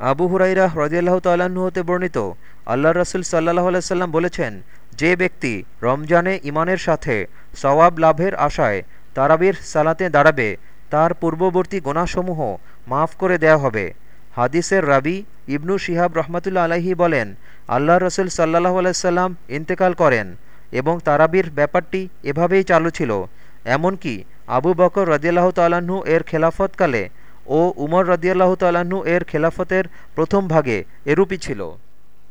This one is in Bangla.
আবু হুরাইরা হ্রদিয়াল্লাহ তাল্লাহ্ন হতে বর্ণিত আল্লাহ রসুল সাল্লাহ আলাইসাল্লাম বলেছেন, যে ব্যক্তি রমজানে ইমানের সাথে সওয়াব লাভের আশায় তারাবির সালাতে দাঁড়াবে, তার পূর্ববর্তী গোনাসমূহ মাফ করে দেয়া হবে। হাদিসের রাবি ইবনু শিহাব রহমতুল্লা আলাহি বলেন আল্লাহ রসুল সাল্লাহ আলাইসাল্লাম ইন্তেকাল করেন এবং তারাবির ব্যাপারটি এভাবেই চালু ছিল। এমনকি আবু বকর রদিয়াল্লাহ তাল্লাহ্ন এর খেলাফতকালে ও উমর রদিয়াল্লাহ তাল্লাহ্ন এর খেলাফতের প্রথম ভাগে এরূপই ছিল।